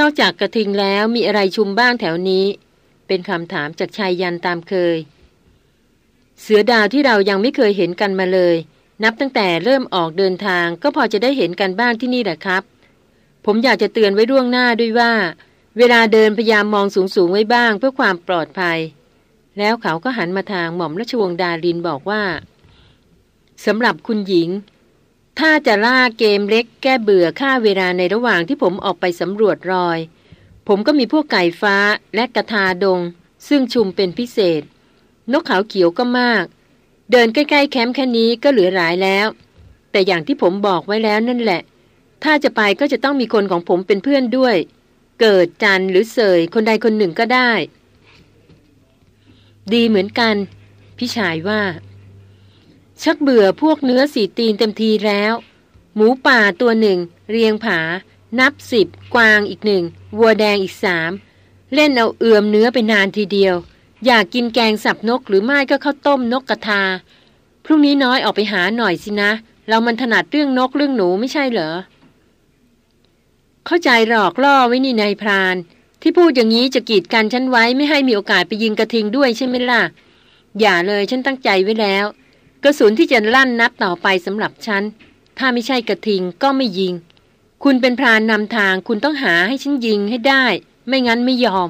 นอกจากกระทิงแล้วมีอะไรชุมบ้างแถวนี้ เป็นคำถามจากชายยันตามเคย เสือดาวที่เรายังไม่เคยเห็นกันมาเลย นับตั้งแต่เริ่มออกเดินทางก็พอจะได้เห็นกันบ้างที่นี่แหละครับ ผมอยากจะเตือนไว้ล่วงหน้าด้วยว่า เวลาเดินพยายามมองสูงๆไว้บ้างเพื่อความปลอดภัย แล้วเขาก็หันมาทางหม่อมราชวงศ์ดารินบอกว่าสำหรับคุณหญิง ถ้าจะล่าเกมเล็กแก้เบื่อค่าเวลาในระหว่างที่ผมออกไปสำรวจรอย ผมก็มีพวกไก่ฟ้าและกระทาดง ซึ่งชุมเป็นพิเศษ นกเขาเขียวก็มาก เดินใกล้ๆแคมป์แค่นี้ก็เหลือหลายแล้ว แต่อย่างที่ผมบอกไว้แล้วนั่นแหละ ถ้าจะไปก็จะต้องมีคนของผมเป็นเพื่อนด้วย เกิดจันหรือเสยคนใดคนหนึ่งก็ได้ ดีเหมือนกัน พี่ชายว่า ชักเบื่อพวกเนื้อสีตีนเต็มทีแล้ว หมูป่าตัวหนึ่ง เรียงผา นับสิบกวางอีกหนึ่ง วัวแดงอีกสามเล่นเอาเอื่อมเนื้อไปนานทีเดียว อยากกินแกงสับนกหรือไม่ก็ข้าวต้มนกกระทา พรุ่งนี้น้อยออกไปหาหน่อยสินะ เรามันถนัดเรื่องนกเรื่องหนูไม่ใช่เหรอ เข้าใจหลอกล่อไว้นี่นายพราน ที่พูดอย่างนี้จะกีดกันฉันไว้ไม่ให้มีโอกาสไปยิงกระทิงด้วยใช่ไหมล่ะ อย่าเลยฉันตั้งใจไว้แล้ว กระสุนที่จะลั่นนัดต่อไปสำหรับฉัน ถ้าไม่ใช่กระทิงก็ไม่ยิง คุณเป็นพรานนำทางคุณต้องหาให้ฉันยิงให้ได้ ไม่งั้นไม่ยอม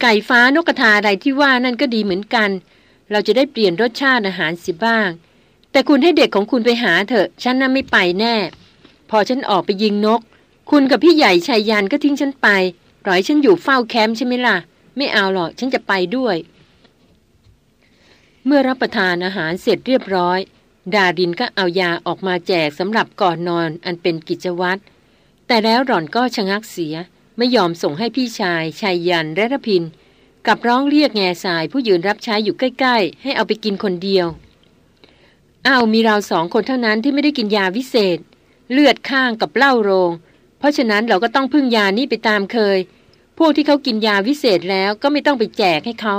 ไก่ฟ้านกกระทาอะไรที่ว่านั่นก็ดีเหมือนกัน เราจะได้เปลี่ยนรสชาติอาหารสิบ้าง แต่คุณให้เด็กของคุณไปหาเถอะฉันน่ะไม่ไปแน่ พอฉันออกไปยิงนก คุณกับพี่ใหญ่ชายยันก็ทิ้งฉันไปปล่อยฉันอยู่เฝ้าแคมป์ใช่ไหมล่ะ ไม่เอาหรอกฉันจะไปด้วย เมื่อรับประทานอาหารเสร็จเรียบร้อย ดาดินก็เอายาออกมาแจกสำหรับก่อนนอนอันเป็นกิจวัตร แต่แล้วหล่อนก็ชะงักเสีย ไม่ยอมส่งให้พี่ชายชายยันและระพิน กับร้องเรียกแง่สายผู้ยืนรับใช้อยู่ใกล้ๆ ให้เอาไปกินคนเดียว อ้าวมีเราสองคนเท่านั้นที่ไม่ได้กินยาวิเศษ เลือดข้างกับเหล้าโรง เพราะฉะนั้นเราก็ต้องพึ่งยานี้ไปตามเคย พวกที่เขากินยาวิเศษแล้วก็ไม่ต้องไปแจกให้เขา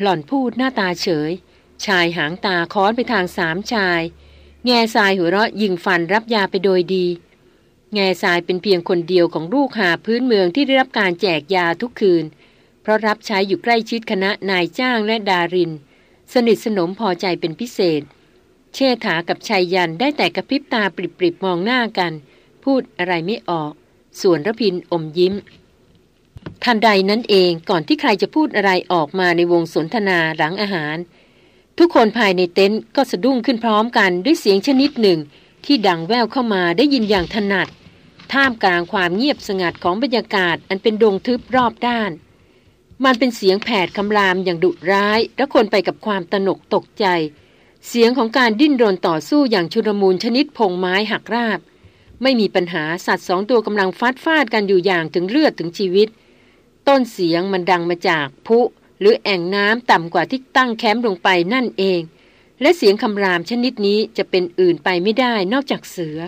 หล่อนพูดหน้าตาเฉย ชายหางตาค้อนไปทางสามชาย แง่ทรายหัวเราะยิงฟันรับยาไปโดยดี แง่ทรายเป็นเพียงคนเดียวของลูกหาพื้นเมืองที่ได้รับการแจกยาทุกคืน เพราะรับใช้อยู่ใกล้ชิดคณะนายจ้างและดาริน สนิทสนมพอใจเป็นพิเศษ เชษฐากับชายยันได้แต่กระพริบตาปริบๆมองหน้ากัน พูดอะไรไม่ออก ส่วนระพินอมยิ้ม ทันใดนั้นเองก่อนที่ใครจะพูดอะไรออกมาในวงสนทนาหลังอาหาร ทุกคนภายในเต็นท์ก็สะดุ้งขึ้นพร้อมกันด้วยเสียงชนิดหนึ่ง ที่ดังแววเข้ามาได้ยินอย่างถนัด ท่ามกลางความเงียบสงัดของบรรยากาศอันเป็นดงทึบรอบด้าน มันเป็นเสียงแผดคำรามอย่างดุร้าย และคนไปกับความตนกตกใจ เสียงของการดิ้นรนต่อสู้อย่างชุรมูลชนิดพงไม้หักราบ ไม่มีปัญหาสัตว์สองตัวกำลังฟัดฟาดกันอยู่อย่างถึงเลือดถึงชีวิต ต้นเสียงมันดังมาจากพุหรือแอ่งน้ำต่ำกว่าที่ตั้งแคมป์ลงไปนั่นเอง และเสียงคำรามชนิดนี้จะเป็นอื่นไปไม่ได้นอกจากเสือ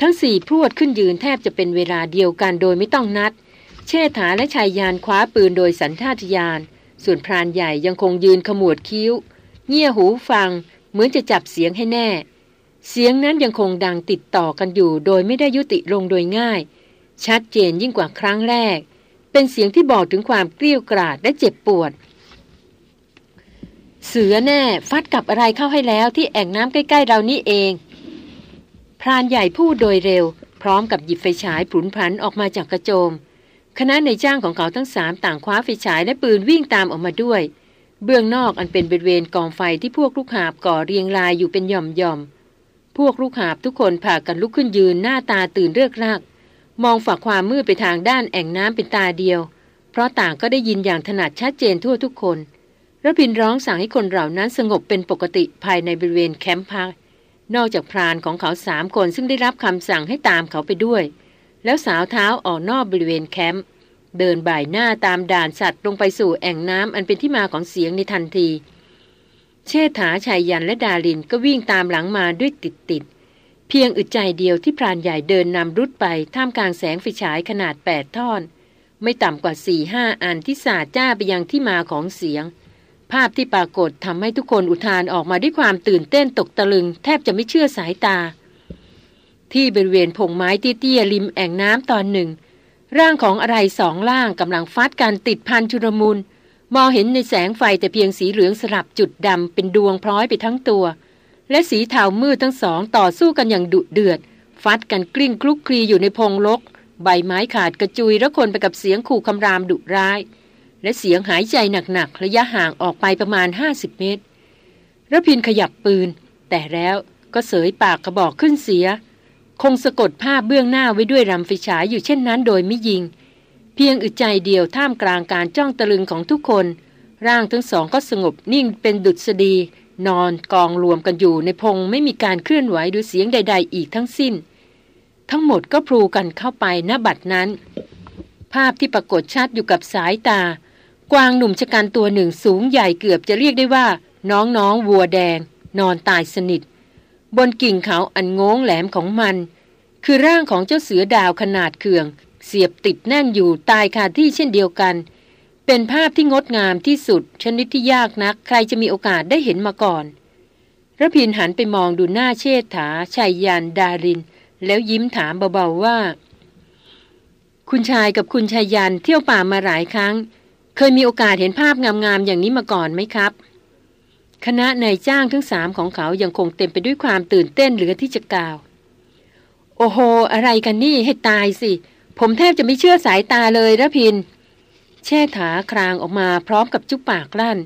ทั้งสี่พรวดขึ้นยืนแทบจะเป็นเวลาเดียวกันโดยไม่ต้องนัด เชษฐาและชายยานคว้าปืนโดยสันทาตยานส่วนพรานใหญ่ยังคงยืนขมวดคิ้ว เงี่ยหูฟัง เหมือนจะจับเสียงให้แน่ เสียงนั้นยังคงดังติดต่อกันอยู่ โดยไม่ได้ยุติลงโดยง่าย ชัดเจนยิ่งกว่าครั้งแรก เป็นเสียงที่บอกถึงความเกลี้ยกราดและเจ็บปวด เสือแน่ฟัดกับอะไรเข้าให้แล้วที่แอ่งน้ำใกล้ ๆ เรานี่เอง พรานใหญ่พูดโดยเร็ว พร้อมกับหยิบไฟฉายผุนผันออกมาจากกระโจม คณะในจ้างของเขาทั้งสามต่างคว้าไฟฉายและปืนวิ่งตามออกมาด้วย เบื้องนอกอันเป็นบริเวณกองไฟที่พวกลูกหาบก่อเรียงรายอยู่เป็นหย่อมๆพวกลูกหาบทุกคนพากันลุกขึ้นยืนหน้าตาตื่นเรือกราก มองฝักความมืดไปทางด้านแอ่งน้ำเป็นตาเดียว เพราะต่างก็ได้ยินอย่างถนัดชัดเจนทั่วทุกคนระพินร้องสั่งให้คนเหล่านั้นสงบเป็นปกติภายในบริเวณแคมป์พักนอกจากพรานของเขาสามคนซึ่งได้รับคำสั่งให้ตามเขาไปด้วย แล้วสาวเท้าออกนอกบริเวณแคมป์เดินบ่ายหน้าตามด่านสัตว์ลงไปสู่แอ่งน้ำอันเป็นที่มาของเสียงในทันที เชษฐาชายยันและดาลินก็วิ่งตามหลังมาด้วยติดติด เพียงอึดใจเดียวที่พรานใหญ่เดินนำรุดไปท่ามกลางแสงไฟฉายขนาดแปดท่อน ไม่ต่ำกว่าสี่ห้าอันที่สาดจ้าไปยังที่มาของเสียง ภาพที่ปรากฏทำให้ทุกคนอุทานออกมาด้วยความตื่นเต้นตกตะลึง แทบจะไม่เชื่อสายตา ที่บริเวณพงไม้เตี้ยๆริมแอ่งน้ำตอนหนึ่ง ร่างของอะไรสองล่างกำลังฟัดการติดพันชุรมุนมองเห็นในแสงไฟแต่เพียงสีเหลืองสลับจุดดำเป็นดวงพร้อยไปทั้งตัว และสีเทามืดทั้งสองต่อสู้กันอย่างดุเดือด ฟัดกันกลิ้งคลุกคลีอยู่ในพงลก ใบไม้ขาดกระจุยแล้วคนไปกับเสียงขู่คำรามดุร้าย และเสียงหายใจหนักๆระยะห่างออกไปประมาณ 50 เมตรระพินขยับปืน แต่แล้วก็เสยปากกระบอกขึ้นเสีย คงสะกดภาพเบื้องหน้าไว้ด้วยรำไฟฉายอยู่เช่นนั้นโดยไม่ยิง เพียงอึดใจเดียวท่ามกลางการจ้องตะลึงของทุกคน ร่างทั้งสองก็สงบนิ่งเป็นดุษฎี นอนกองรวมกันอยู่ในพงไม่มีการเคลื่อนไหวหรือเสียงใด ๆ อีกทั้งสิ้น ทั้งหมดก็พลูกันเข้าไปณบัดนั้น ภาพที่ปรากฏชัดอยู่กับสายตา กวางหนุ่มชะกันตัวหนึ่งสูงใหญ่เกือบจะเรียกได้ว่า น้องๆวัวแดง นอนตายสนิท บนกิ่งเขาอันงงแหลมของมัน คือร่างของเจ้าเสือดาวขนาดเคือง เสียบติดแน่นอยู่ตายคาที่เช่นเดียวกัน เป็นภาพที่งดงามที่สุด ชนิดที่ยากนัก ใครจะมีโอกาสได้เห็นมาก่อนระพินหันไปมองดูหน้าเชษฐาชัยยานดาริน แล้วยิ้มถามเบาๆว่า คุณชายกับคุณชายยันเที่ยวป่ามาหลายครั้ง เคยมีโอกาสเห็นภาพงามๆอย่างนี้มาก่อนไหมครับ คณะนายจ้างทั้งสามของเขายังคงเต็มไปด้วยความตื่นเต้นเหลือที่จะกล่าว โอ้โห อะไรกันนี่ให้ตายสิ ผมแทบจะไม่เชื่อสายตาเลยระพิน แช่ขาครางออกมาพร้อมกับจุปปากลั่น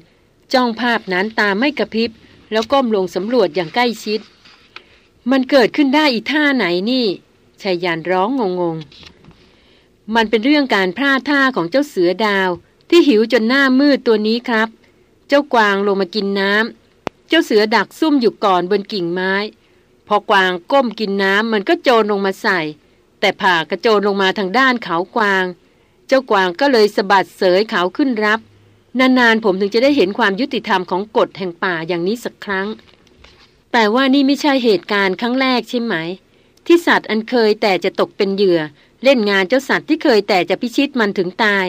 จ้องภาพนั้นตาไม่กระพริบ แล้วก้มลงสำรวจอย่างใกล้ชิด มันเกิดขึ้นได้อีท่าไหนนี่ชายยานร้องงงๆ มันเป็นเรื่องการพลาดท่าของเจ้าเสือดาว ที่หิวจนหน้ามืดตัวนี้ครับ เจ้ากวางลงมากินน้ำเจ้าเสือดักซุ่มอยู่ก่อนบนกิ่งไม้ พอกวางก้มกินน้ำมันก็โจรลงมาใส่ แต่ผ่ากระโจนลงมาทางด้านเขากวาง เจ้ากวางก็เลยสะบัดเสยเขาขึ้นรับ นานๆผมถึงจะได้เห็นความยุติธรรมของกฎแห่งป่าอย่างนี้สักครั้ง แต่ว่านี่ไม่ใช่เหตุการณ์ครั้งแรกใช่ไหม ที่สัตว์อันเคยแต่จะตกเป็นเหยื่อ เล่นงานเจ้าสัตว์ที่เคยแต่จะพิชิตมันถึงตาย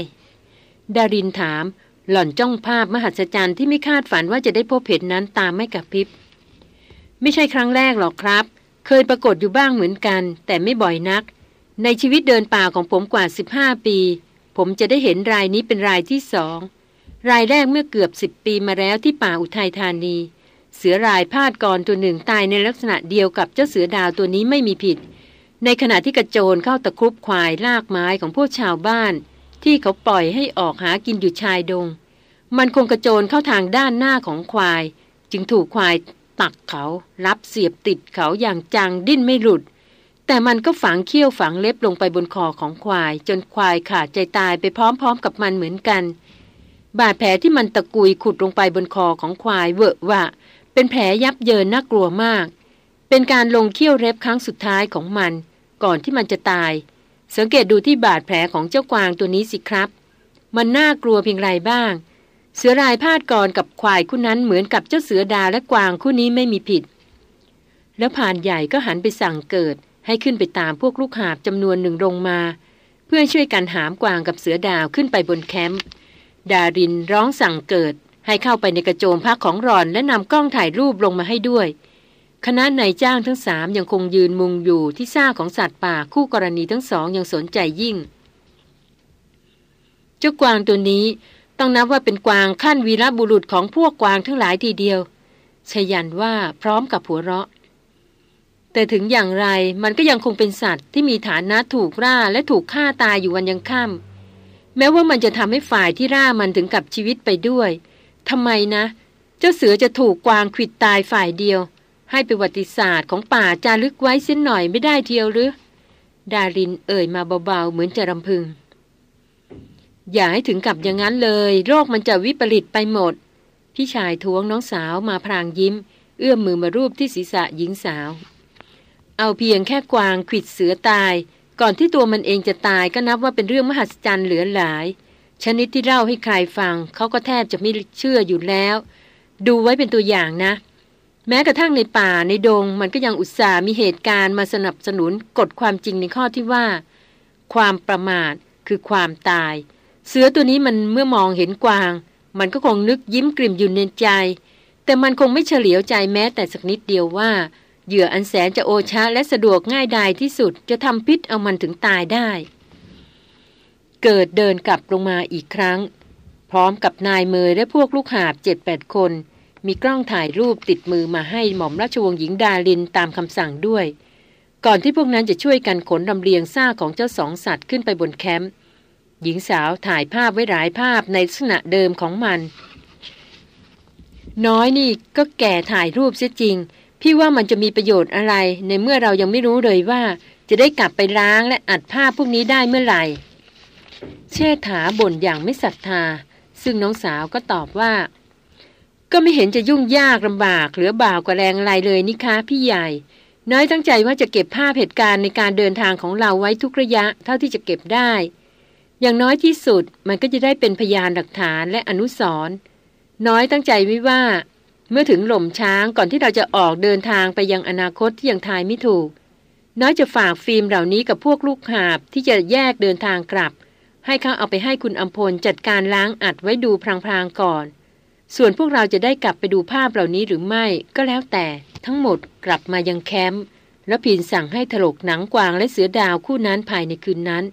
ดารินถาม หล่อนจ้องภาพมหัศจรรย์ที่ไม่คาดฝันว่าจะได้พบเห็นนั้นตามไม่กับพริบ ไม่ใช่ครั้งแรกหรอกครับ เคยปรากฏอยู่บ้างเหมือนกัน แต่ไม่บ่อยนักในชีวิตเดินป่าของผมกว่า 15 ปี ผมจะได้เห็นรายนี้เป็นรายที่สอง รายแรกเมื่อเกือบสิบปีมาแล้วที่ป่าอุทัยธานี เสือรายพาดกรตัวหนึ่งตายในลักษณะเดียวกับเจ้าเสือดาวตัวนี้ไม่มีผิด ในขณะที่กระโจนเข้าตะครุบควายลากไม้ของพวกชาวบ้าน ที่เขาปล่อยให้ออกหากินอยู่ชายดง มันคงกระโจนเข้าทางด้านหน้าของควาย จึงถูกควายตักเขารับเสียบติดเขาอย่างจังดิ้นไม่หลุด แต่มันก็ฝังเขี้ยวฝังเล็บลงไปบนคอของควาย จนควายขาดใจตายไปพร้อมๆกับมันเหมือนกัน บาดแผลที่มันตะกุยขุดลงไปบนคอของควายเวอะวะเป็นแผลยับเยินน่ากลัวมาก เป็นการลงเขี้ยวเล็บครั้งสุดท้ายของมัน ก่อนที่มันจะตาย สังเกตดูที่บาดแผลของเจ้ากวางตัวนี้สิครับ มันน่ากลัวเพียงไรบ้าง เสือรายพาดกรกับควายคู่นั้นเหมือนกับเจ้าเสือดาและกวางคู่นี้ไม่มีผิด แล้วผ่านใหญ่ก็หันไปสั่งเกิด ให้ขึ้นไปตามพวกลูกหาบจำนวนหนึ่งลงมา เพื่อช่วยกันหามกวางกับเสือดาวขึ้นไปบนแคมป์ดารินร้องสั่งเกิด ให้เข้าไปในกระโจมพักของรอนและนำกล้องถ่ายรูปลงมาให้ด้วย คณะนายจ้างทั้งสามยังคงยืนมุงอยู่ที่ซ่าของสัตว์ป่าคู่กรณีทั้งสองยังสนใจยิ่ง เจ้ากวางตัวนี้ต้องนับว่าเป็นกวางขั้นวีรบุรุษของพวกกวางทั้งหลายทีเดียวชยันว่าพร้อมกับหัวเราะ แต่ถึงอย่างไรมันก็ยังคงเป็นสัตว์ที่มีฐานะถูกร่าและถูกฆ่าตายอยู่วันยังค่ำแม้ว่ามันจะทำให้ฝ่ายที่ร่ามันถึงกับชีวิตไปด้วยทำไมนะ เจ้าเสือจะถูกกวางขิดตายฝ่ายเดียว ให้ประวัติศาสตร์ของป่าจารึกไว้เส้นหน่อยไม่ได้เทียวหรือ ดารินเอ่ยมาเบาๆเหมือนจะรำพึง อย่าให้ถึงกับอย่างนั้นเลย โรคมันจะวิปริตไปหมด พี่ชายท้วงน้องสาวมาพรางยิ้ม เอื้อมมือมารูปที่ศีรษะหญิงสาว เอาเพียงแค่กวางขิดเสือตาย ก่อนที่ตัวมันเองจะตายก็นับว่าเป็นเรื่องมหัศจรรย์เหลือหลาย ชนิดที่เล่าให้ใครฟังเขาก็แทบจะไม่เชื่ออยู่แล้ว ดูไว้เป็นตัวอย่างนะ แม้กระทั่งในป่าในดง มันก็ยังอุตส่าห์มีเหตุการณ์มาสนับสนุนกฎความจริงในข้อที่ว่า ความประมาทคือความตาย เสือตัวนี้มันเมื่อมองเห็นกวาง มันก็คงนึกยิ้มกลิ่มอยู่ในใจ แต่มันคงไม่เฉลียวใจแม้แต่สักนิดเดียวว่า เหยื่ออันแสนจะโอชะและสะดวกง่ายดายที่สุดจะทำพิษเอามันถึงตายได้ เกิดเดินกลับลงมาอีกครั้ง พร้อมกับนายเมยและพวกลูกหาบเจ็ดแปดคน มีกล้องถ่ายรูปติดมือมาให้หม่อมราชวงศ์หญิงดาลินตามคำสั่งด้วย ก่อนที่พวกนั้นจะช่วยกันขนลำเลียงซ่าของเจ้าสองสัตว์ขึ้นไปบนแคมป์หญิงสาวถ่ายภาพไว้หลายภาพในลักษณะเดิมของมัน น้อยนี่ก็แก่ถ่ายรูปเสียจริง พี่ว่ามันจะมีประโยชน์อะไร ในเมื่อเรายังไม่รู้เลยว่า จะได้กลับไปล้างและอัดภาพพวกนี้ได้เมื่อไหร่ เชษฐาบ่นอย่างไม่ศรัทธา ซึ่งน้องสาวก็ตอบว่า ก็ไม่เห็นจะยุ่งยากลำบากเหรือบ่าวกว่าแรงอะไรเลยนี่คะพี่ใหญ่ น้อยตั้งใจว่าจะเก็บภาพเหตุการณ์ในการเดินทางของเราไว้ทุกระยะเท่าที่จะเก็บได้ อย่างน้อยที่สุดมันก็จะได้เป็นพยานหลักฐานและอนุสรณ์น้อยตั้งใจไว้ว่า เมื่อถึงหล่มช้างก่อนที่เราจะออกเดินทางไปยังอนาคตที่ยังทายไม่ถูก น้อยจะฝากฟิล์มเหล่านี้กับพวกลูกหาบที่จะแยกเดินทางกลับ ให้เขาเอาไปให้คุณอัมพลจัดการล้างอัดไว้ดูพลางๆก่อน ส่วนพวกเราจะได้กลับไปดูภาพเหล่านี้หรือไม่ก็แล้วแต่ ทั้งหมดกลับมายังแคมป์แล้วพีนสั่งให้ถลกหนังกวางและเสือดาวคู่นั้นภายในคืนนั้น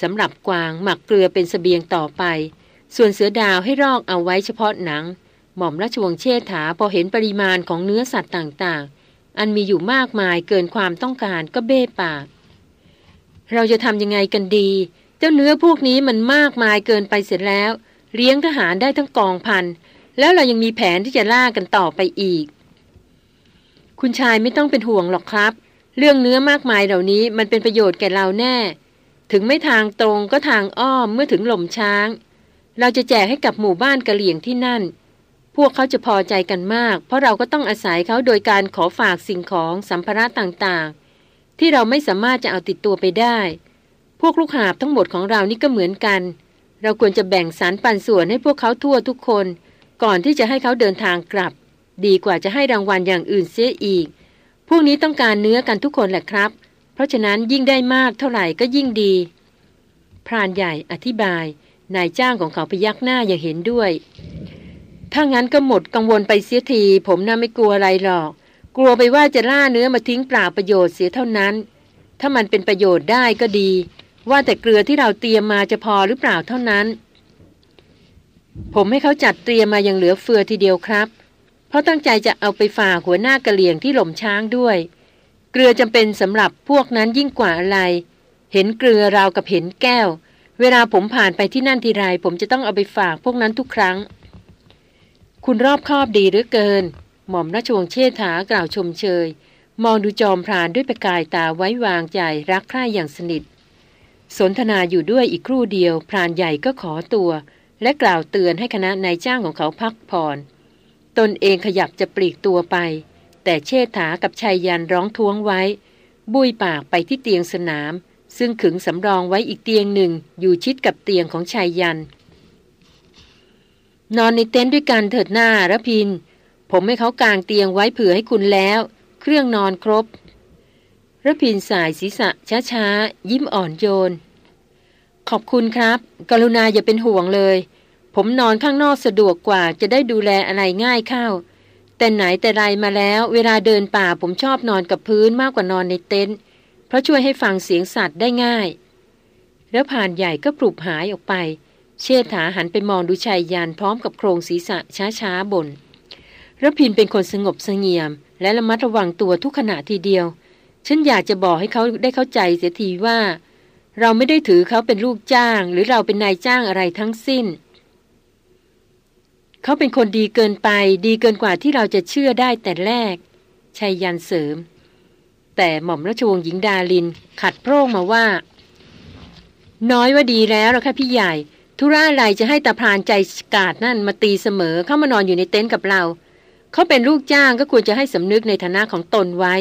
สำหรับกวางหมักเกลือเป็นสเสบียงต่อไป ส่วนเสือดาวให้รอกเอาไว้เฉพาะหนัง หม่อมราชวงศ์เชษฐาพอเห็นปริมาณของเนื้อสัตว์ต่างๆ อันมีอยู่มากมายเกินความต้องการก็เบ้ปาก เราจะทำยังไงกันดี เจ้าเนื้อพวกนี้มันมากมายเกินไปเสร็จแล้ว เลี้ยงทหารได้ทั้งกองพัน แล้วเรายังมีแผนที่จะล่ากันต่อไปอีก คุณชายไม่ต้องเป็นห่วงหรอกครับ เรื่องเนื้อมากมายเหล่านี้มันเป็นประโยชน์แก่เราแน่ ถึงไม่ทางตรงก็ทางอ้อมเมื่อถึงหล่มช้าง เราจะแจกให้กับหมู่บ้านกะเหลี่ยงที่นั่น พวกเขาจะพอใจกันมาก เพราะเราก็ต้องอาศัยเขาโดยการขอฝากสิ่งของสัมภาระต่างๆ ที่เราไม่สามารถจะเอาติดตัวไปได้ พวกลูกหาบทั้งหมดของเรานี่ก็เหมือนกัน เราควรจะแบ่งสารปันส่วนให้พวกเขาทั่วทุกคน ก่อนที่จะให้เขาเดินทางกลับ ดีกว่าจะให้รางวัลอย่างอื่นเสียอีก พวกนี้ต้องการเนื้อกันทุกคนแหละครับ เพราะฉะนั้นยิ่งได้มากเท่าไหร่ก็ยิ่งดี พรานใหญ่อธิบาย นายจ้างของเขาพยักหน้าอย่างเห็นด้วย ถ้างั้นก็หมดกังวลไปเสียที ผมน่าไม่กลัวอะไรหรอก กลัวไปว่าจะล่าเนื้อมาทิ้งเปล่าประโยชน์เสียเท่านั้น ถ้ามันเป็นประโยชน์ได้ก็ดี ว่าแต่เกลือที่เราเตรียมมาจะพอหรือเปล่าเท่านั้น ผมให้เขาจัดเตรียมมาอย่างเหลือเฟือทีเดียวครับ เพราะตั้งใจจะเอาไปฝากหัวหน้ากะเหลี่ยงที่หล่มช้างด้วย เกลือจำเป็นสำหรับพวกนั้นยิ่งกว่าอะไร เห็นเกลือราวกับเห็นแก้ว เวลาผมผ่านไปที่นั่นทีไรผมจะต้องเอาไปฝากพวกนั้นทุกครั้ง คุณรอบคอบดีหรือเกิน หม่อมราชวงศ์เชษฐากล่าวชมเชย มองดูจอมพรานด้วยประกายตาไว้วางใจรักใคร่อย่างสนิท สนทนาอยู่ด้วยอีกครู่เดียว พรานใหญ่ก็ขอตัว และกล่าวเตือนให้คณะนายจ้างของเขาพักผ่อน ตนเองขยับจะปลีกตัวไป แต่เชษฐากับชายยันร้องท้วงไว้ บุยปากไปที่เตียงสนาม ซึ่งขึงสำรองไว้อีกเตียงหนึ่งอยู่ชิดกับเตียงของชายยัน นอนในเต็นท์ด้วยกันเถิดหน้าระพิน ผมให้เขากางเตียงไว้เผื่อให้คุณแล้ว เครื่องนอนครบระพินสายศีรษะช้าๆ ยิ้มอ่อนโยน ขอบคุณครับ กรุณาอย่าเป็นห่วงเลย ผมนอนข้างนอกสะดวกกว่าจะได้ดูแลอะไรง่ายเข้า แต่ไหนแต่ไรมาแล้ว เวลาเดินป่าผมชอบนอนกับพื้นมากกว่านอนในเต็นท์เพราะช่วยให้ฟังเสียงสัตว์ได้ง่าย แล้วผ่านใหญ่ก็ปลุบหายออกไป เชษฐาหันไปมองดูชายยานพร้อมกับโครงศีรษะช้าๆบนรพินเป็นคนสงบสงเงียม และระมัดระวังตัวทุกขณะทีเดียว ฉันอยากจะบอกให้เขาได้เข้าใจเสียทีว่า เราไม่ได้ถือเขาเป็นลูกจ้าง หรือเราเป็นนายจ้างอะไรทั้งสิ้น เขาเป็นคนดีเกินไป ดีเกินกว่าที่เราจะเชื่อได้แต่แรกชัยยันเสริม แต่หม่อมราชวงศ์หญิงดาลิน ขัดโพร่งมาว่า น้อยว่าดีแล้วละค่ะพี่ใหญ่ ธุระอะไรจะให้ตาพรานใจกาดนั่นมาตีเสมอเข้ามานอนอยู่ในเต็นท์กับเรา เขาเป็นลูกจ้างก็ควรจะให้สำนึกในฐานะของตนไว้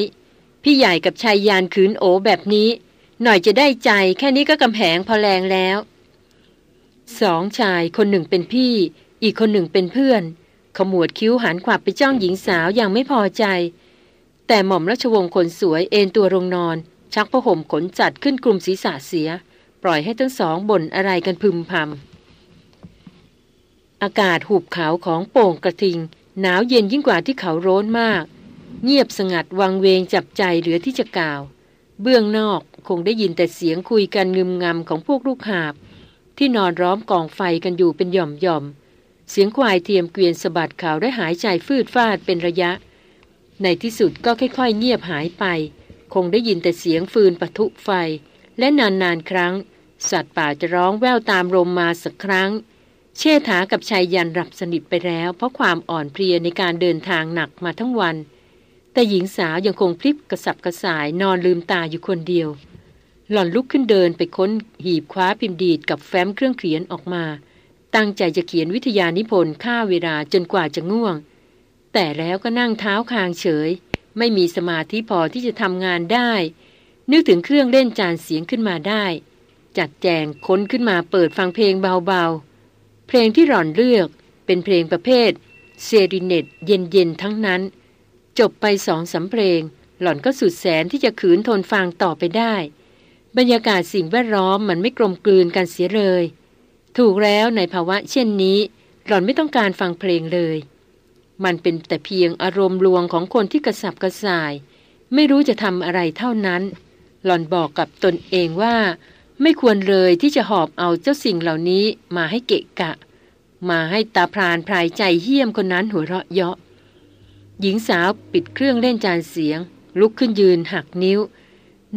พี่ใหญ่กับชายยานขืนโอแบบนี้ หน่อยจะได้ใจแค่นี้ก็กำแพงพอแรงแล้วสองชายคนหนึ่งเป็นพี่ อีกคนหนึ่งเป็นเพื่อน ขมวดคิ้วหันขวับไปจ้องหญิงสาวอย่างไม่พอใจ แต่หม่อมราชวงศ์คนสวยเอนตัวลงนอน ชักผ้าห่มขนจัดขึ้นกลุ่มศีรษะเสีย ปล่อยให้ทั้งสองบ่นอะไรกันพึมพำ อากาศหุบเขาของโป่งกระทิง หนาวเย็นยิ่งกว่าที่เขาโร้นมาก เงียบสงัดวังเวงจับใจเหลือที่จะกล่าว เบื้องนอกคงได้ยินแต่เสียงคุยกันงึมงำของพวกลูกหาบ ที่นอนร้อมกองไฟกันอยู่เป็นหย่อมหย่อมเสียงควายเทียมเกวียนสะบัดข่าวได้หายใจฟืดฟาดเป็นระยะ ในที่สุดก็ค่อยๆ เงียบหายไป คงได้ยินแต่เสียงฟืนปะทุไฟ และนานๆครั้ง สัตว์ป่าจะร้องแววตามลมมาสักครั้ง เชษฐากับชายยันหลับสนิทไปแล้ว เพราะความอ่อนเพลียในการเดินทางหนักมาทั้งวัน แต่หญิงสาวยังคงพลิบกระสับกระส่ายนอนลืมตาอยู่คนเดียว หล่อนลุกขึ้นเดินไปค้นหีบคว้าพิมพ์ดีดกับแฟ้มเครื่องเขียนออกมา ตั้งใจจะเขียนวิทยานิพนธ์ฆ่าเวลาจนกว่าจะง่วง แต่แล้วก็นั่งเท้าคางเฉย ไม่มีสมาธิพอที่จะทำงานได้ นึกถึงเครื่องเล่นจานเสียงขึ้นมาได้ จัดแจงค้นขึ้นมาเปิดฟังเพลงเบาๆ เพลงที่หล่อนเลือกเป็นเพลงประเภทเซริเนตเย็นๆทั้งนั้น จบไปสองสาเพลง หล่อนก็สุดแสนที่จะขืนทนฟังต่อไปได้ บรรยากาศสิ่งแวดล้อมมันไม่กลมกลืนกันเสียเลย ถูกแล้วในภาวะเช่นนี้ หล่อนไม่ต้องการฟังเพลงเลย มันเป็นแต่เพียงอารมณ์ลวงของคนที่กระสับกระส่าย ไม่รู้จะทำอะไรเท่านั้น หล่อนบอกกับตนเองว่า ไม่ควรเลยที่จะหอบเอาเจ้าสิ่งเหล่านี้มาให้เกะกะ มาให้ตาพรานพรายใจเหี้ยมคนนั้นหัวเราะเยาะ หญิงสาวปิดเครื่องเล่นจานเสียง ลุกขึ้นยืนหักนิ้ว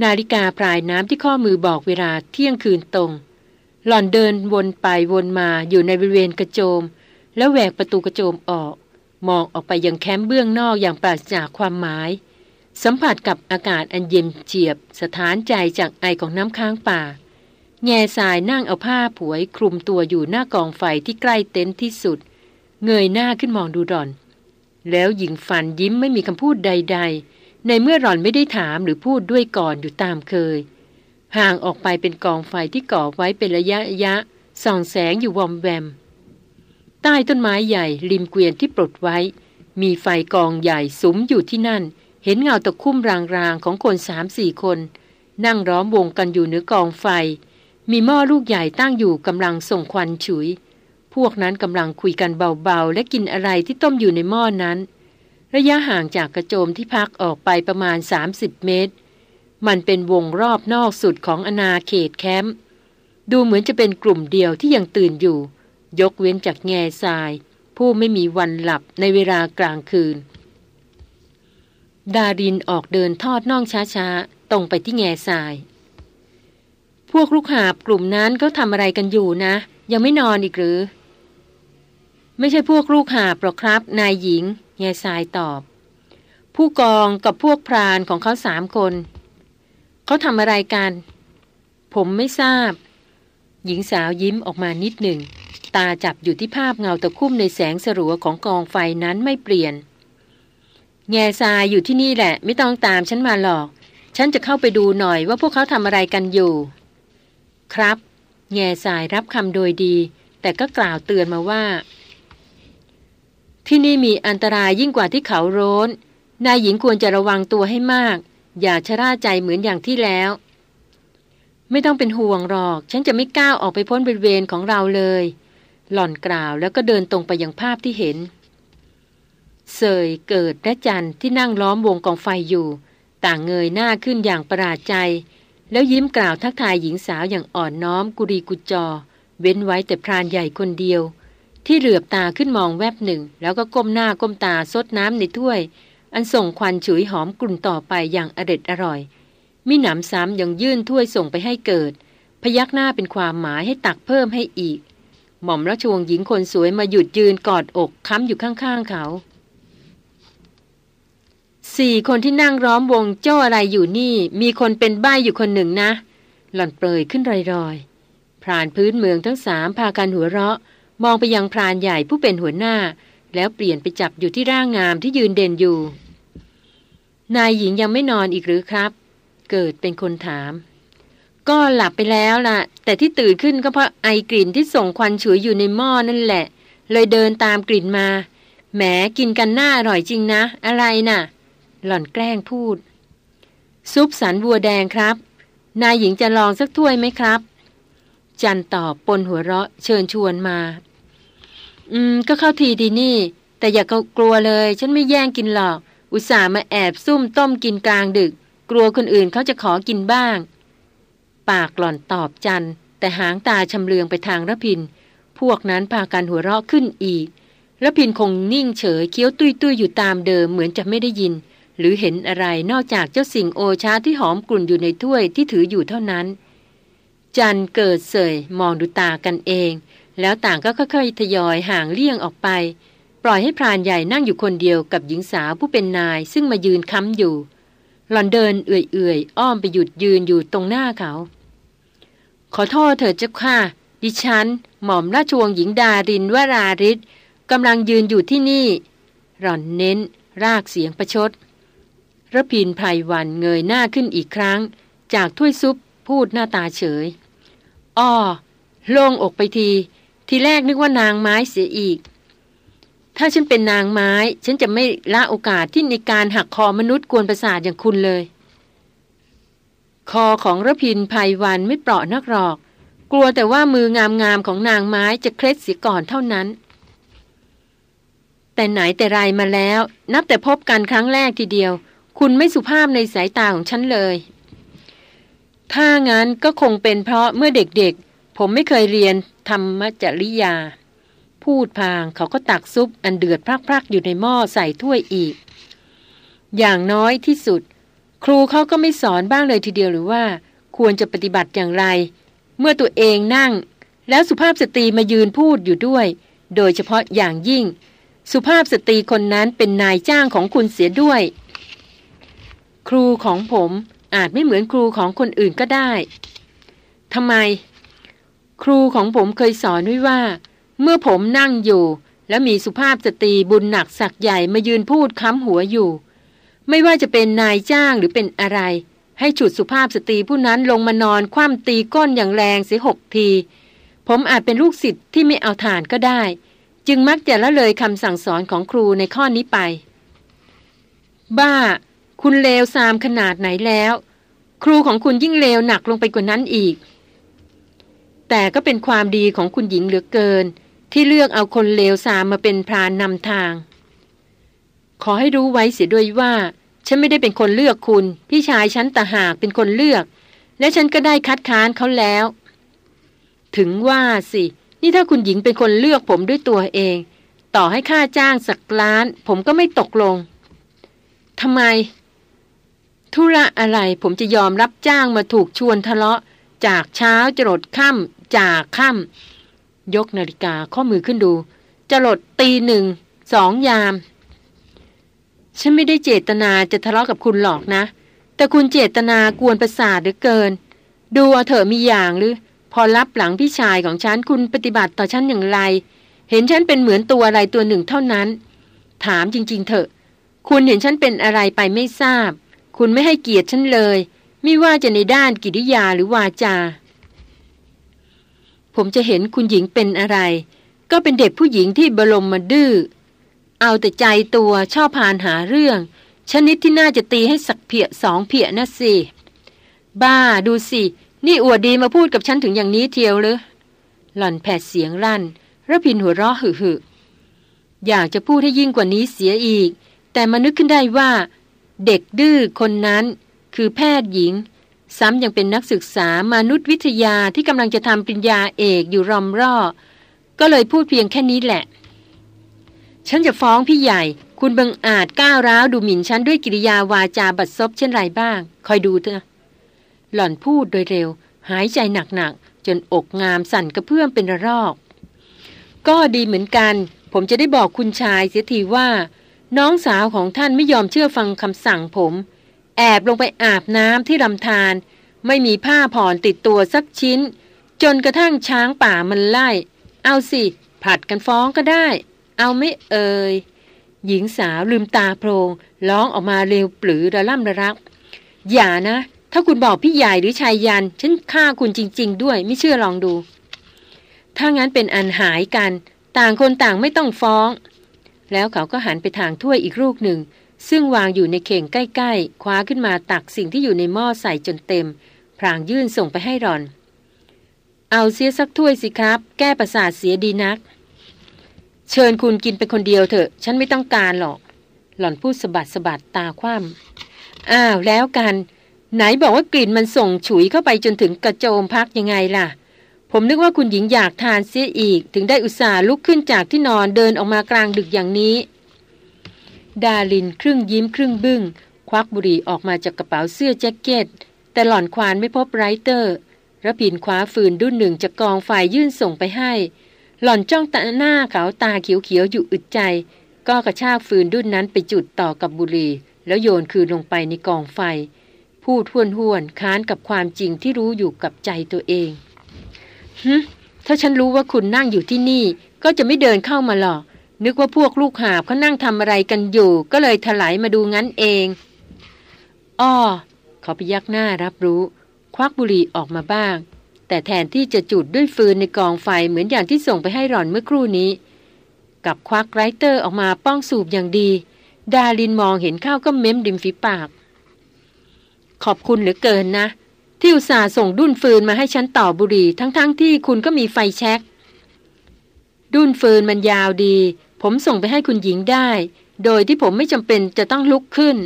นาฬิกาปลายน้ำที่ข้อมือบอกเวลาเที่ยงคืนตรง หล่อนเดินวนไปวนมาอยู่ในบริเวณกระโจม แล้วแหวกประตูกระโจมออก มองออกไปยังแคมป์เบื้องนอกอย่างปราศจากความหมาย สัมผัสกับอากาศอันเย็นเจียบ สถานใจจากไอของน้ำค้างป่า แง่สายนั่งเอาผ้าผวยคลุมตัวอยู่หน้ากองไฟที่ใกล้เต็นท์ที่สุด เงยหน้าขึ้นมองดูดอน แล้วหญิงฟันยิ้มไม่มีคำพูดใด ๆ ในเมื่อหล่อนไม่ได้ถามหรือพูดด้วยก่อนอยู่ตามเคย ห่างออกไปเป็นกองไฟที่ก่อไว้เป็นระยะระยะส่องแสงอยู่วอมแวม ใต้ต้นไม้ใหญ่ริมเกวียนที่ปลดไว้ มีไฟกองใหญ่สุมอยู่ที่นั่น เห็นเงาตะคุ่มรางๆของคนสามสี่คน นั่งร้อมวงกันอยู่เหนือกองไฟ มีหม้อลูกใหญ่ตั้งอยู่กำลังส่งควันฉุย พวกนั้นกำลังคุยกันเบาๆ และกินอะไรที่ต้มอยู่ในหม้อนั้น ระยะห่างจากกระโจมที่พักออกไปประมาณ 30 เมตร มันเป็นวงรอบนอกสุดของอนาเขตแคมป์ดูเหมือนจะเป็นกลุ่มเดียวที่ยังตื่นอยู่ ยกเว้นจากแง่ทราย ผู้ไม่มีวันหลับในเวลากลางคืน ดารินออกเดินทอดน่องช้าๆ ตรงไปที่แง่ทราย พวกลูกหาบกลุ่มนั้นเขาทำอะไรกันอยู่นะ ยังไม่นอนอีกหรือ ไม่ใช่พวกลูกหาบหรอกครับ นายหญิง แง่ทรายตอบ ผู้กองกับพวกพรานของเขาสามคน เขาทำอะไรกัน ผมไม่ทราบ หญิงสาวยิ้มออกมานิดหนึ่ง ตาจับอยู่ที่ภาพเงาตะคุ่มในแสงสลัวของกองไฟนั้นไม่เปลี่ยน แง่ทรายอยู่ที่นี่แหละ ไม่ต้องตามฉันมาหรอก ฉันจะเข้าไปดูหน่อยว่าพวกเขาทำอะไรกันอยู่ ครับ แง่ทรายรับคำโดยดี แต่ก็กล่าวเตือนมาว่า ที่นี่มีอันตรายยิ่งกว่าที่เขาโร้น นายหญิงควรจะระวังตัวให้มาก อย่าชะล่าใจเหมือนอย่างที่แล้ว ไม่ต้องเป็นห่วงหรอก ฉันจะไม่ก้าวออกไปพ้นบริเวณของเราเลย หล่อนกล่าวแล้วก็เดินตรงไปยังภาพที่เห็นเสยเกิดและจันที่นั่งล้อมวงกองไฟอยู่ ต่างเงยหน้าขึ้นอย่างประหลาดใจ แล้วยิ้มกล่าวทักทายหญิงสาวอย่างอ่อนน้อมกุรีกุจอ เว้นไว้แต่พรานใหญ่คนเดียว ที่เหลือบตาขึ้นมองแวบหนึ่ง แล้วก็ก้มหน้าก้มตาซดน้ำในถ้วย อันส่งควันฉุยหอมกลุ่นต่อไปอย่างอร็ดอร่อยมิหนำซ้ำยังยื่นถ้วยส่งไปให้เกิด พยักหน้าเป็นความหมายให้ตักเพิ่มให้อีก หม่อมราชวงศ์หญิงคนสวยมาหยุดยืนกอดอกค้ำอยู่ข้างๆเขา สี่คนที่นั่งร้อมวงเจ้าอะไรอยู่นี่ มีคนเป็นใบ้อยู่คนหนึ่งนะ หล่อนเปรยขึ้นรอยๆพรานพื้นเมืองทั้งสามพากันหัวเราะ มองไปยังพรานใหญ่ผู้เป็นหัวหน้า แล้วเปลี่ยนไปจับอยู่ที่ร่างงามที่ยืนเด่นอยู่ นายหญิงยังไม่นอนอีกหรือครับ เกิดเป็นคนถาม ก็หลับไปแล้วล่ะ แต่ที่ตื่นขึ้นก็เพราะไอกลิ่นที่ส่งควันฉุยอยู่ในหม้อนั่นแหละ เลยเดินตามกลิ่นมาแหมกินกันหน้าอร่อยจริงนะ อะไรนะ่ะ หล่อนแกล้งพูด ซุปสันวัวแดงครับ นายหญิงจะลองสักถ้วยไหมครับ จันตอบปนหัวเราะเชิญชวนมา อืม ก็เข้าทีดีนี่ แต่อย่ากกลัวเลย ฉันไม่แย่งกินหรอก อุตส่าห์มาแอบซุ่มต้มกินกลางดึก กลัวคนอื่นเขาจะขอกินบ้าง ปากหล่อนตอบจันแต่หางตาชำเลืองไปทางระพิน พวกนั้นพากันหัวเราะขึ้นอีกระพินคงนิ่งเฉยเคี้ยวตุ้ยตุ้ยอยู่ตามเดิมเหมือนจะไม่ได้ยิน หรือเห็นอะไรนอกจากเจ้าสิ่งโอชาที่หอมกลุ่นอยู่ในถ้วยที่ถืออยู่เท่านั้น จันเกิดเสยมองดูตากันเอง แล้วต่างก็ค่อยๆทยอยห่างเลี่ยงออกไป ปล่อยให้พรานใหญ่นั่งอยู่คนเดียวกับหญิงสาวผู้เป็นนายซึ่งมายืนค้ำอยู่ หลอนเดินเอื่อยๆ อ้อมไปหยุดยืนอยู่ตรงหน้าเขา ขอโทษเถิดเจ้าค่ะ ดิฉัน หม่อมราชวงศ์หญิงดารินวราริศกำลังยืนอยู่ที่นี่ หล่อนเน้น รากเสียงประชด ระพินไพรวันเงยหน้าขึ้นอีกครั้ง จากถ้วยซุปพูดหน้าตาเฉย อ้อ โล่งอกไปที ทีแรกนึกว่านางไม้เสียอีก ถ้าฉันเป็นนางไม้ ฉันจะไม่ละโอกาสที่ในการหักคอมนุษย์กวนประสาทอย่างคุณเลย คอของระพินภัยวันไม่เปราะนักหรอก กลัวแต่ว่ามืองามๆของนางไม้จะเคล็ดเสียก่อนเท่านั้น แต่ไหนแต่ไรมาแล้ว นับแต่พบกันครั้งแรกทีเดียว คุณไม่สุภาพในสายตาของฉันเลย ถ้างั้นก็คงเป็นเพราะเมื่อเด็กๆ ผมไม่เคยเรียนธรรมจริยา พูดพางเขาก็ตักซุปอันเดือดพรักๆ อยู่ในหม้อใส่ถ้วยอีก อย่างน้อยที่สุด ครูเขาก็ไม่สอนบ้างเลยทีเดียวหรือว่า ควรจะปฏิบัติอย่างไร เมื่อตัวเองนั่ง แล้วสุภาพสตรีมายืนพูดอยู่ด้วย โดยเฉพาะอย่างยิ่ง สุภาพสตรีคนนั้นเป็นนายจ้างของคุณเสียด้วย ครูของผมอาจไม่เหมือนครูของคนอื่นก็ได้ทำไม ครูของผมเคยสอนไว้ว่า เมื่อผมนั่งอยู่ แล้วมีสุภาพสตรีบุญหนักสักใหญ่มายืนพูดค้ำหัวอยู่ ไม่ว่าจะเป็นนายจ้างหรือเป็นอะไร ให้ฉุดสุภาพสตรีผู้นั้นลงมานอนคว่ำตีก้นอย่างแรงเสียหกที ผมอาจเป็นลูกศิษย์ที่ไม่เอาฐานก็ได้ จึงมักจะละเลยคำสั่งสอนของครูในข้อนี้ไป บ้า คุณเลวซามขนาดไหนแล้ว ครูของคุณยิ่งเลวหนักลงไปกว่านั้นอีก แต่ก็เป็นความดีของคุณหญิงเหลือเกิน ที่เลือกเอาคนเลวซามมาเป็นพรานนำทาง ขอให้รู้ไว้เสียด้วยว่า ฉันไม่ได้เป็นคนเลือกคุณ พี่ชายฉันต่หากเป็นคนเลือก และฉันก็ได้คัดค้านเขาแล้ว ถึงว่าสิ นี่ถ้าคุณหญิงเป็นคนเลือกผมด้วยตัวเอง ต่อให้ค่าจ้างสักล้าน ผมก็ไม่ตกลงทำไม ธุระอะไรผมจะยอมรับจ้างมาถูกชวนทะเลาะ จากเช้าจรดค่ำจากค่ำยกนาฬิกาข้อมือขึ้นดู จรดตีหนึ่งสองยาม ฉันไม่ได้เจตนาจะทะเลาะกับคุณหรอกนะ แต่คุณเจตนากวนประสาทหลือเกิน ดูเอาเถอะมีอย่างหรือ พอรับหลังพี่ชายของฉันคุณปฏิบัติต่อฉันอย่างไร เห็นฉันเป็นเหมือนตัวอะไรตัวหนึ่งเท่านั้น ถามจริง ๆ เถอะ คุณเห็นฉันเป็นอะไรไปไม่ทราบ คุณไม่ให้เกียรติฉันเลย ไม่ว่าจะในด้านกิริยาหรือวาจา ผมจะเห็นคุณหญิงเป็นอะไร ก็เป็นเด็กผู้หญิงที่บรมมาดื้อ เอาแต่ใจตัวชอบพานหาเรื่อง ชนิดที่น่าจะตีให้สักเพียสองเพียนะสิ บ้าดูสิ นี่อวดดีมาพูดกับฉันถึงอย่างนี้เทียวเลยหล่อนแผดเสียงรั่นระพินหัวเราะหึหึอยากจะพูดให้ยิ่งกว่านี้เสียอีก แต่มานึกขึ้นได้ว่า เด็กดื้อคนนั้น คือแพทย์หญิง ซ้ำยังเป็นนักศึกษามนุษยวิทยาที่กำลังจะทำปริญญาเอกอยู่รอมรอก็เลยพูดเพียงแค่นี้แหละ ฉันจะฟ้องพี่ใหญ่ คุณบังอาจก้าวร้าวดูหมิ่นฉันด้วยกิริยาวาจาบัดซบเช่นไรบ้าง คอยดูเถอะ หล่อนพูดโดยเร็ว หายใจหนักๆจนอกงามสั่นกระเพื่อมเป็นระรอก ก็ดีเหมือนกัน ผมจะได้บอกคุณชายเสียทีว่า น้องสาวของท่านไม่ยอมเชื่อฟังคำสั่งผม แอบลงไปอาบน้ำที่ลำธารไม่มีผ้าผ่อนติดตัวสักชิ้น จนกระทั่งช้างป่ามันไล่ เอาสิ ผัดกันฟ้องก็ได้ เอาไม่เอ่ยหญิงสาวลืมตาโพลงร้องออกมาเร็วปลือระล่ำระรัก อย่านะ ถ้าคุณบอกพี่ใหญ่หรือชายยัน ฉันฆ่าคุณจริง ๆ ด้วยไม่เชื่อลองดู ถ้างั้นเป็นอันหายกัน ต่างคนต่างไม่ต้องฟ้อง แล้วเขาก็หันไปทางถ้วยอีกลูกหนึ่ง ซึ่งวางอยู่ในเข่งใกล้ๆ คว้าขึ้นมาตักสิ่งที่อยู่ในหม้อใส่จนเต็ม พรางยื่นส่งไปให้รอน เอาเสียสักถ้วยสิครับ แก้ประสาทเสียดีนัก เชิญคุณกินไปคนเดียวเถอะ ฉันไม่ต้องการหรอก หล่อนพูดสะบัดสะบัดตาคว่ำอ้าวแล้วกัน ไหนบอกว่ากลิ่นมันส่งฉุยเข้าไปจนถึงกระโจมพักยังไงล่ะ ผมนึกว่าคุณหญิงอยากทานเสียอีก ถึงได้อุตส่าห์ลุกขึ้นจากที่นอนเดินออกมากลางดึกอย่างนี้ ดาลินครึ่งยิ้มครึ่งบึง้ง ควักบุหรี่ออกมาจากกระเป๋าเสื้อแจ็คเก็ต แต่หล่อนควานไม่พบไรเตอร์ระพินคว้าฟืนดุนหนึ่งจากกองไฟยื่นส่งไปให้ หล่อนจ้องตาหน้าเขาตาเขียวๆอยู่อึดใจ ก็กระชากฟืนดุนนั้นไปจุดต่อกับบุหรี่ แล้วโยนคืนลงไปในกองไฟ พูดห้วนห้วนค้านกับความจริงที่รู้อยู่กับใจตัวเอง ฮึถ้าฉันรู้ว่าคุณนั่งอยู่ที่นี่ ก็จะไม่เดินเข้ามาหรอก นึกว่าพวกลูกหาบเขานั่งทำอะไรกันอยู่ ก็เลยถลายมาดูงั้นเองอ้อเขาพยักหน้ารับรู้ ควักบุหรี่ออกมาบ้าง แต่แทนที่จะจุดด้วยฟืนในกองไฟเหมือนอย่างที่ส่งไปให้หล่อนเมื่อครู่นี้ กับควักไรเตอร์ออกมาป้องสูบอย่างดี ดาลินมองเห็นข้าวก็เม้มดิมฝีปาก ขอบคุณเหลือเกินนะ ที่อุตส่าห์ส่งดุนฟืนมาให้ฉันต่อบุหรี่ทั้งๆทที่คุณก็มีไฟแช็กดุนฟืนมันยาวดี ผมส่งไปให้คุณหญิงได้ โดยที่ผมไม่จำเป็นจะต้องลุกขึ้น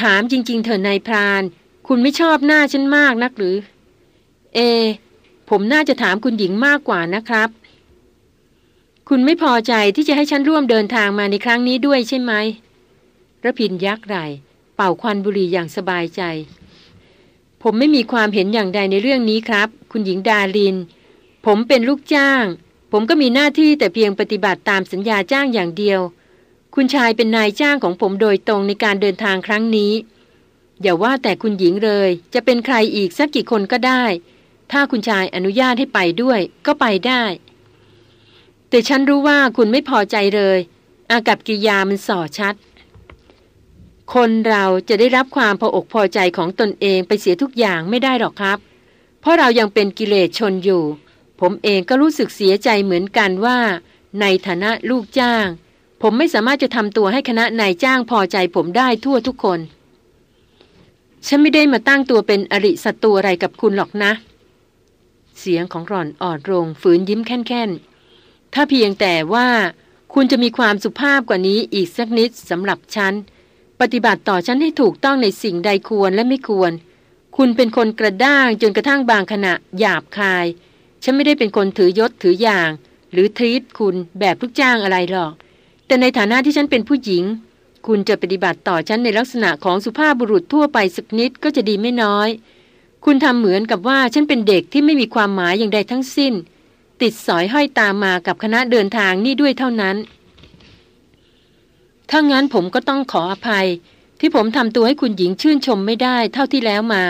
ถามจริง ๆ เถอะนายพราน คุณไม่ชอบหน้าฉันมากนักหรือ เอ ผมน่าจะถามคุณหญิงมากกว่านะครับ คุณไม่พอใจที่จะให้ฉันร่วมเดินทางมาในครั้งนี้ด้วยใช่ไหมระพินยักไหลเป่าควันบุหรี่อย่างสบายใจ ผมไม่มีความเห็นอย่างใดในเรื่องนี้ครับ คุณหญิงดาลิน ผมเป็นลูกจ้าง ผมก็มีหน้าที่แต่เพียงปฏิบัติตามสัญญาจ้างอย่างเดียว คุณชายเป็นนายจ้างของผมโดยตรงในการเดินทางครั้งนี้ อย่าว่าแต่คุณหญิงเลย จะเป็นใครอีกสักกี่คนก็ได้ ถ้าคุณชายอนุญาตให้ไปด้วย ก็ไปได้ แต่ฉันรู้ว่าคุณไม่พอใจเลย อากับกิยามันส่อชัด คนเราจะได้รับความพออกพอใจของตนเองไปเสียทุกอย่างไม่ได้หรอกครับ เพราะเรายังเป็นกิเลสชนอยู่ ผมเองก็รู้สึกเสียใจเหมือนกันว่า ในฐานะลูกจ้าง ผมไม่สามารถจะทำตัวให้คณะนายจ้างพอใจผมได้ทั่วทุกคน ฉันไม่ได้มาตั้งตัวเป็นอริศัตรูอะไรกับคุณหรอกนะ เสียงของรอนอ่อนลงฝืนยิ้มแค่นๆถ้าเพียงแต่ว่าคุณจะมีความสุภาพกว่านี้อีกสักนิดสำหรับฉัน ปฏิบัติต่อฉันให้ถูกต้องในสิ่งใดควรและไม่ควร คุณเป็นคนกระด้างจนกระทั่งบางขณะหยาบคาย ฉันไม่ได้เป็นคนถือยศถืออย่าง หรือทรีตคุณแบบลูกจ้างอะไรหรอก แต่ในฐานะที่ฉันเป็นผู้หญิง คุณจะปฏิบัติต่อฉันในลักษณะของสุภาพบุรุษทั่วไปสักนิดก็จะดีไม่น้อย คุณทำเหมือนกับว่าฉันเป็นเด็กที่ไม่มีความหมายอย่างใดทั้งสิ้น ติดสอยห้อยตามมากับคณะเดินทางนี่ด้วยเท่านั้น ถ้างั้นผมก็ต้องขออภัย ที่ผมทำตัวให้คุณหญิงชื่นชมไม่ได้เท่าที่แล้วมา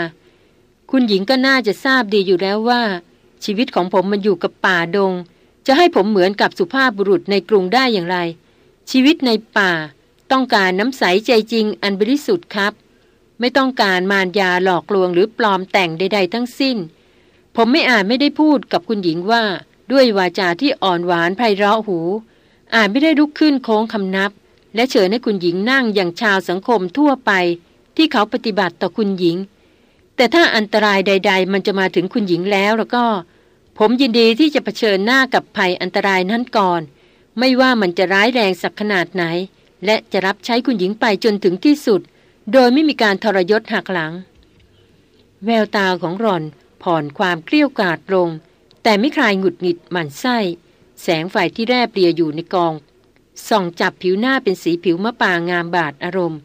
คุณหญิงก็น่าจะทราบดีอยู่แล้วว่า ชีวิตของผมมันอยู่กับป่าดง จะให้ผมเหมือนกับสุภาพบุรุษในกรุงได้อย่างไร ชีวิตในป่า ต้องการน้ำใสใจจริงอันบริสุทธิ์ครับ ไม่ต้องการมารยาหลอกลวงหรือปลอมแต่งใด ๆ ทั้งสิ้น ผมไม่อาจไม่ได้พูดกับคุณหญิงว่า ด้วยวาจาที่อ่อนหวานไพเราะหูอาจไม่ได้ลุกขึ้นโค้งคำนับ และเชิญให้คุณหญิงนั่งอย่างชาวสังคมทั่วไป ที่เขาปฏิบัติต่อคุณหญิง แต่ถ้าอันตรายใด ๆ มันจะมาถึงคุณหญิงแล้วแล้วก็ ผมยินดีที่จะเผชิญหน้ากับภัยอันตรายนั้นก่อน ไม่ว่ามันจะร้ายแรงสักขนาดไหน และจะรับใช้คุณหญิงไปจนถึงที่สุด โดยไม่มีการทรยศหักหลัง แววตาของรอนผ่อนความเกลี้ยกล่อดลง แต่ไม่คลายหงุดหงิดหมันไส้ แสงไฟที่แรบเรียอยู่ในกอง ส่องจับผิวหน้าเป็นสีผิวมะปางามบาดอารมณ์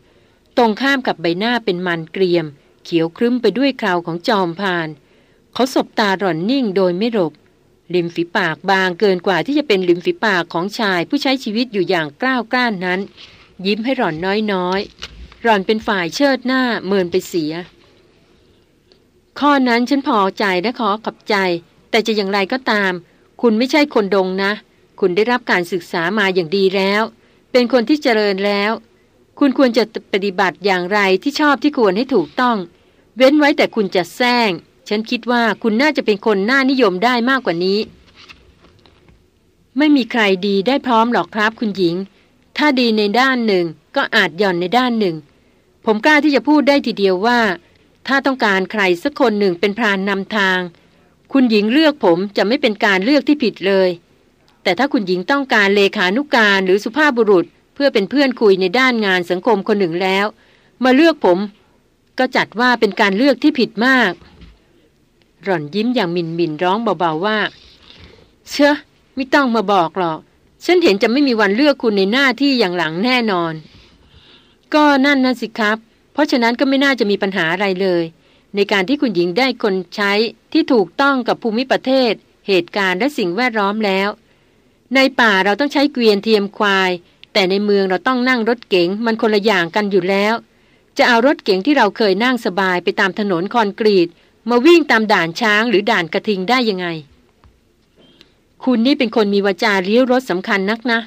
ตรงข้ามกับใบหน้าเป็นมันเกรียม เขียวครึ้มไปด้วยคราวของจอมพาน เขาสบตาหล่อนนิ่งโดยไม่หลบริมฝีปากบางเกินกว่าที่จะเป็นริมฝีปากของชายผู้ใช้ชีวิตอยู่อย่างกล้าวกล้านนั้น ยิ้มให้หล่อนน้อยๆ หล่อนเป็นฝ่ายเชิดหน้าเมินไปเสีย ข้อนั้นฉันพอใจและขอขอบใจ แต่จะอย่างไรก็ตาม คุณไม่ใช่คนดงนะ คุณได้รับการศึกษามาอย่างดีแล้ว เป็นคนที่เจริญแล้ว คุณควรจะปฏิบัติอย่างไรที่ชอบที่ควรให้ถูกต้อง เว้นไว้แต่คุณจะแซงฉันคิดว่าคุณน่าจะเป็นคนน่านิยมได้มากกว่านี้ ไม่มีใครดีได้พร้อมหรอกครับคุณหญิง ถ้าดีในด้านหนึ่งก็อาจหย่อนในด้านหนึ่ง ผมกล้าที่จะพูดได้ทีเดียวว่า ถ้าต้องการใครสักคนหนึ่งเป็นพรานนำทาง คุณหญิงเลือกผมจะไม่เป็นการเลือกที่ผิดเลย แต่ถ้าคุณหญิงต้องการเลขานุกการหรือสุภาพบุรุษ เพื่อเป็นเพื่อนคุยในด้านงานสังคมคนหนึ่งแล้ว มาเลือกผม ก็จัดว่าเป็นการเลือกที่ผิดมาก หล่อนยิ้มอย่างมินมินร้องเบาๆว่า เชื่อไม่ต้องมาบอกหรอกฉันเห็นจะไม่มีวันเลือกคุณในหน้าที่อย่างหลังแน่นอน ก็นั่นนะสิครับ เพราะฉะนั้นก็ไม่น่าจะมีปัญหาอะไรเลย ในการที่คุณหญิงได้คนใช้ที่ถูกต้องกับภูมิประเทศ เหตุการณ์และสิ่งแวดล้อมแล้ว ในป่าเราต้องใช้เกวียนเทียมควาย แต่ในเมืองเราต้องนั่งรถเก๋งมันคนละอย่างกันอยู่แล้ว จะเอารถเก๋งที่เราเคยนั่งสบายไปตามถนนคอนกรีต มาวิ่งตามด่านช้างหรือด่านกระทิงได้ยังไง คุณนี่เป็นคนมีวาจาเลี้ยวรถสำคัญนักนะ